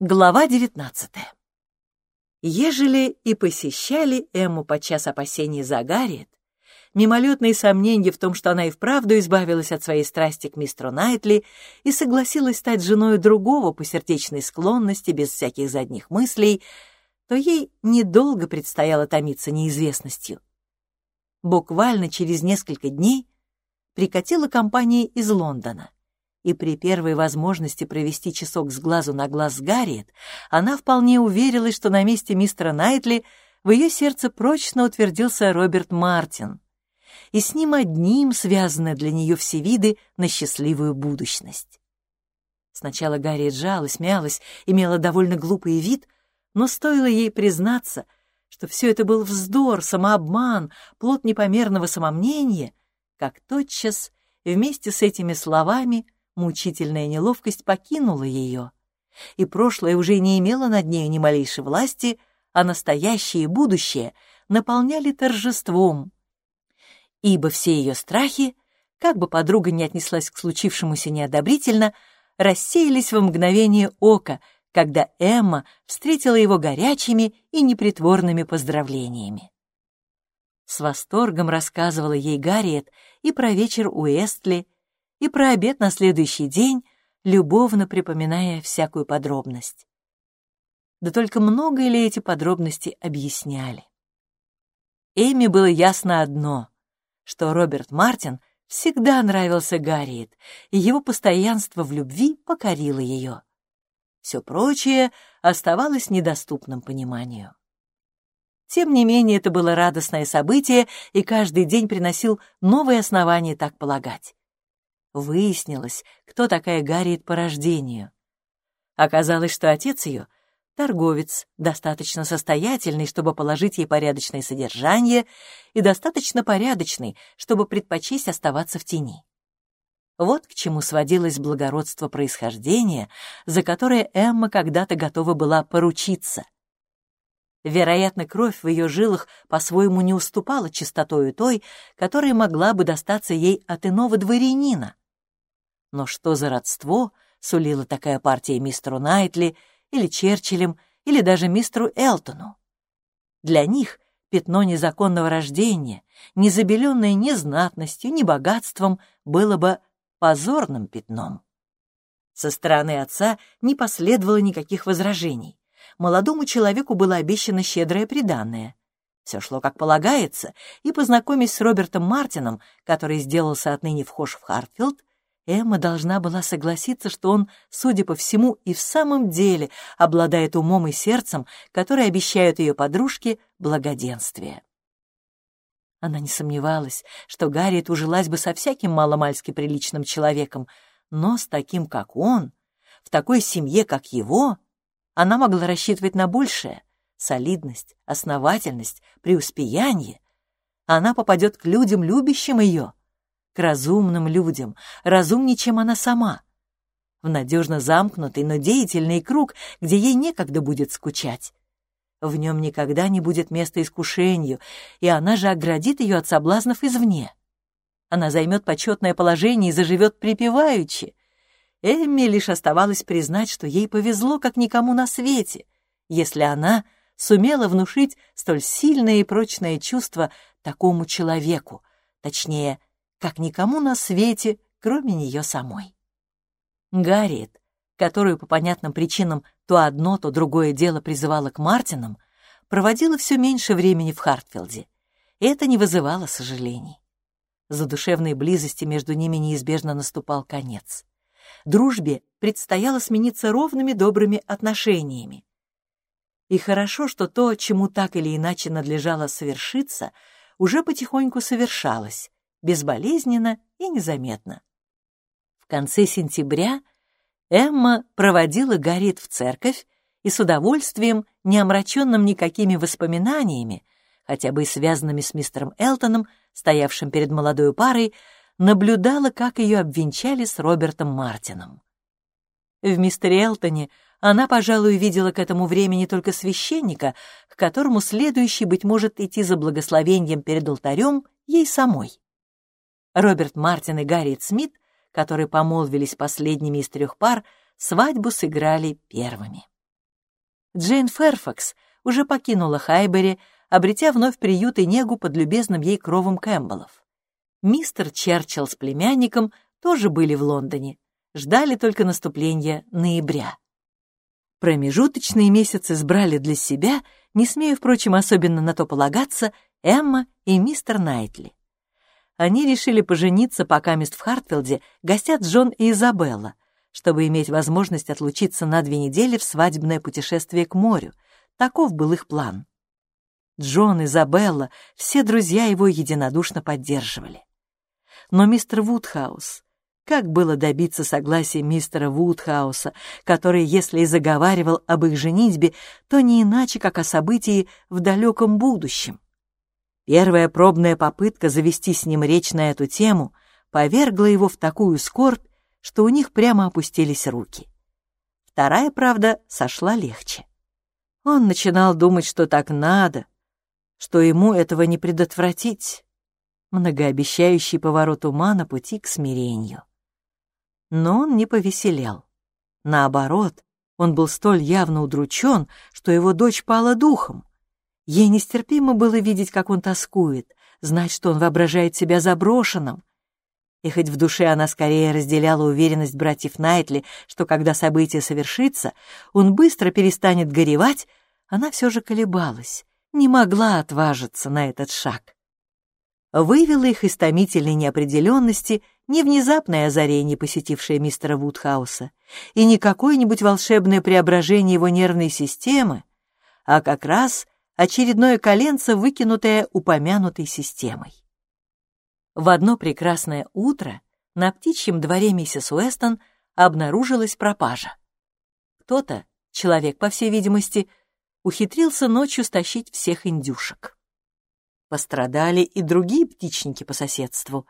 Глава девятнадцатая. Ежели и посещали Эмму подчас опасений за Гарриет, мимолетные сомнения в том, что она и вправду избавилась от своей страсти к мистеру Найтли и согласилась стать женой другого по сердечной склонности, без всяких задних мыслей, то ей недолго предстояло томиться неизвестностью. Буквально через несколько дней прикатила компания из Лондона и при первой возможности провести часок с глазу на глаз с Гарриет, она вполне уверилась, что на месте мистера Найтли в ее сердце прочно утвердился Роберт Мартин, и с ним одним связаны для нее все виды на счастливую будущность. Сначала Гарриет жалась, мялась, имела довольно глупый вид, но стоило ей признаться, что все это был вздор, самообман, плод непомерного самомнения, как тотчас вместе с этими словами Мучительная неловкость покинула ее, и прошлое уже не имело над нею ни малейшей власти, а настоящее и будущее наполняли торжеством, ибо все ее страхи, как бы подруга не отнеслась к случившемуся неодобрительно, рассеялись во мгновение ока, когда Эмма встретила его горячими и непритворными поздравлениями. С восторгом рассказывала ей Гарриет и про вечер у Эстли, и про обед на следующий день, любовно припоминая всякую подробность. Да только много ли эти подробности объясняли? Эми было ясно одно, что Роберт Мартин всегда нравился Гарриет, и его постоянство в любви покорило ее. Все прочее оставалось недоступным пониманию. Тем не менее, это было радостное событие, и каждый день приносил новые основания так полагать. Выяснилось, кто такая Гарриет по рождению. Оказалось, что отец ее — торговец, достаточно состоятельный, чтобы положить ей порядочное содержание, и достаточно порядочный, чтобы предпочесть оставаться в тени. Вот к чему сводилось благородство происхождения, за которое Эмма когда-то готова была поручиться. Вероятно, кровь в ее жилах по-своему не уступала чистотою той, которая могла бы достаться ей от иного дворянина. Но что за родство сулила такая партия мистеру Найтли или Черчиллем, или даже мистеру Элтону? Для них пятно незаконного рождения, не забеленное ни знатностью, ни богатством, было бы позорным пятном. Со стороны отца не последовало никаких возражений. Молодому человеку было обещано щедрое приданное. Все шло как полагается, и, познакомясь с Робертом Мартином, который сделался отныне вхож в Хартфилд, Эмма должна была согласиться, что он, судя по всему, и в самом деле обладает умом и сердцем, которые обещают ее подружке благоденствие. Она не сомневалась, что Гарриет ужилась бы со всяким маломальски приличным человеком, но с таким, как он, в такой семье, как его, она могла рассчитывать на большее — солидность, основательность, преуспеяние. Она попадет к людям, любящим ее, к разумным людям, разумнее, чем она сама. В надежно замкнутый, но деятельный круг, где ей некогда будет скучать. В нем никогда не будет места искушению, и она же оградит ее от соблазнов извне. Она займет почетное положение и заживет припеваючи. Эмми лишь оставалось признать, что ей повезло, как никому на свете, если она сумела внушить столь сильное и прочное чувство такому человеку, точнее, как никому на свете, кроме нее самой. Гарриет, которую по понятным причинам то одно, то другое дело призывала к Мартинам, проводила все меньше времени в Хартфилде, и это не вызывало сожалений. За душевной близости между ними неизбежно наступал конец. Дружбе предстояло смениться ровными добрыми отношениями. И хорошо, что то, чему так или иначе надлежало совершиться, уже потихоньку совершалось, безболезненно и незаметно. В конце сентября Эмма проводила Гарриет в церковь и с удовольствием, не омраченным никакими воспоминаниями, хотя бы и связанными с мистером Элтоном, стоявшим перед молодой парой, наблюдала, как ее обвенчали с Робертом Мартином. В мистере Элтоне она, пожалуй, видела к этому времени только священника, к которому следующий, быть может, идти за благословением перед алтарем ей самой. Роберт Мартин и Гарриет Смит, которые помолвились последними из трех пар, свадьбу сыграли первыми. Джейн Ферфакс уже покинула Хайбери, обретя вновь приют и негу под любезным ей кровом Кэмпбеллов. Мистер Черчилл с племянником тоже были в Лондоне, ждали только наступления ноября. Промежуточные месяцы избрали для себя, не смея, впрочем, особенно на то полагаться, Эмма и мистер Найтли. Они решили пожениться, покамест в Хартфилде гостят Джон и Изабелла, чтобы иметь возможность отлучиться на две недели в свадебное путешествие к морю. Таков был их план. Джон, Изабелла, все друзья его единодушно поддерживали. Но мистер Вудхаус, как было добиться согласия мистера Вудхауса, который, если и заговаривал об их женитьбе, то не иначе, как о событии в далеком будущем? Первая пробная попытка завести с ним речь на эту тему повергла его в такую скорбь, что у них прямо опустились руки. Вторая, правда, сошла легче. Он начинал думать, что так надо, что ему этого не предотвратить. Многообещающий поворот ума на пути к смирению. Но он не повеселел. Наоборот, он был столь явно удручен, что его дочь пала духом. Ей нестерпимо было видеть, как он тоскует, знать, что он воображает себя заброшенным, и хоть в душе она скорее разделяла уверенность братьев Найтли, что когда событие совершится, он быстро перестанет горевать, она все же колебалась, не могла отважиться на этот шаг. Вывело их из томительной неопределенности не внезапное озарение, посетившее мистера Вудхауса, и не какое-нибудь волшебное преображение его нервной системы, а как раз очередное коленце, выкинутое упомянутой системой. В одно прекрасное утро на птичьем дворе миссис Уэстон обнаружилась пропажа. Кто-то, человек, по всей видимости, ухитрился ночью стащить всех индюшек. Пострадали и другие птичники по соседству.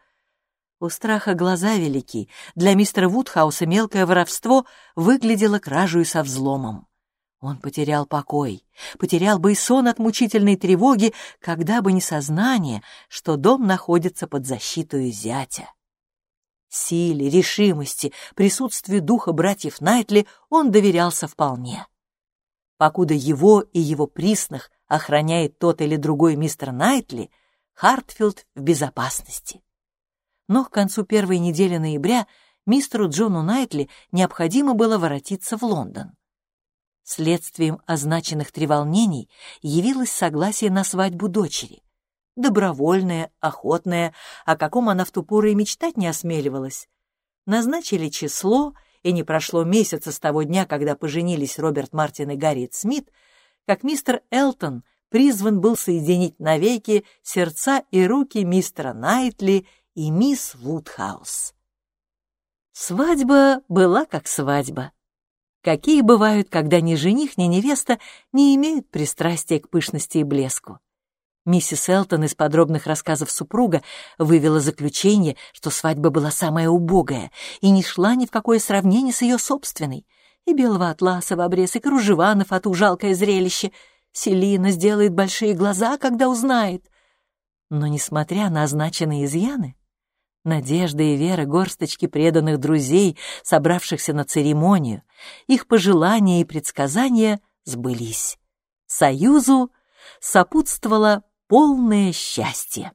У страха глаза велики. Для мистера Вудхауса мелкое воровство выглядело кражей со взломом. Он потерял покой, потерял бы и сон от мучительной тревоги, когда бы не сознание, что дом находится под защитой зятя. Силе, решимости, присутствию духа братьев Найтли он доверялся вполне. Покуда его и его присных охраняет тот или другой мистер Найтли, Хартфилд в безопасности. Но к концу первой недели ноября мистеру Джону Найтли необходимо было воротиться в Лондон. Следствием означенных треволнений явилось согласие на свадьбу дочери. Добровольное, охотное, о каком она в ту пору и мечтать не осмеливалась. Назначили число, и не прошло месяца с того дня, когда поженились Роберт Мартин и Гарриет Смит, как мистер Элтон призван был соединить навеки сердца и руки мистера Найтли и мисс Вудхаус. Свадьба была как свадьба какие бывают, когда ни жених, ни невеста не имеют пристрастия к пышности и блеску. Миссис Элтон из подробных рассказов супруга вывела заключение, что свадьба была самая убогая и не шла ни в какое сравнение с ее собственной. И белого атласа в обрез, и кружева на фату жалкое зрелище. Селина сделает большие глаза, когда узнает. Но, несмотря на означенные изъяны, Надежда и вера горсточки преданных друзей, собравшихся на церемонию, их пожелания и предсказания сбылись. Союзу сопутствовало полное счастье.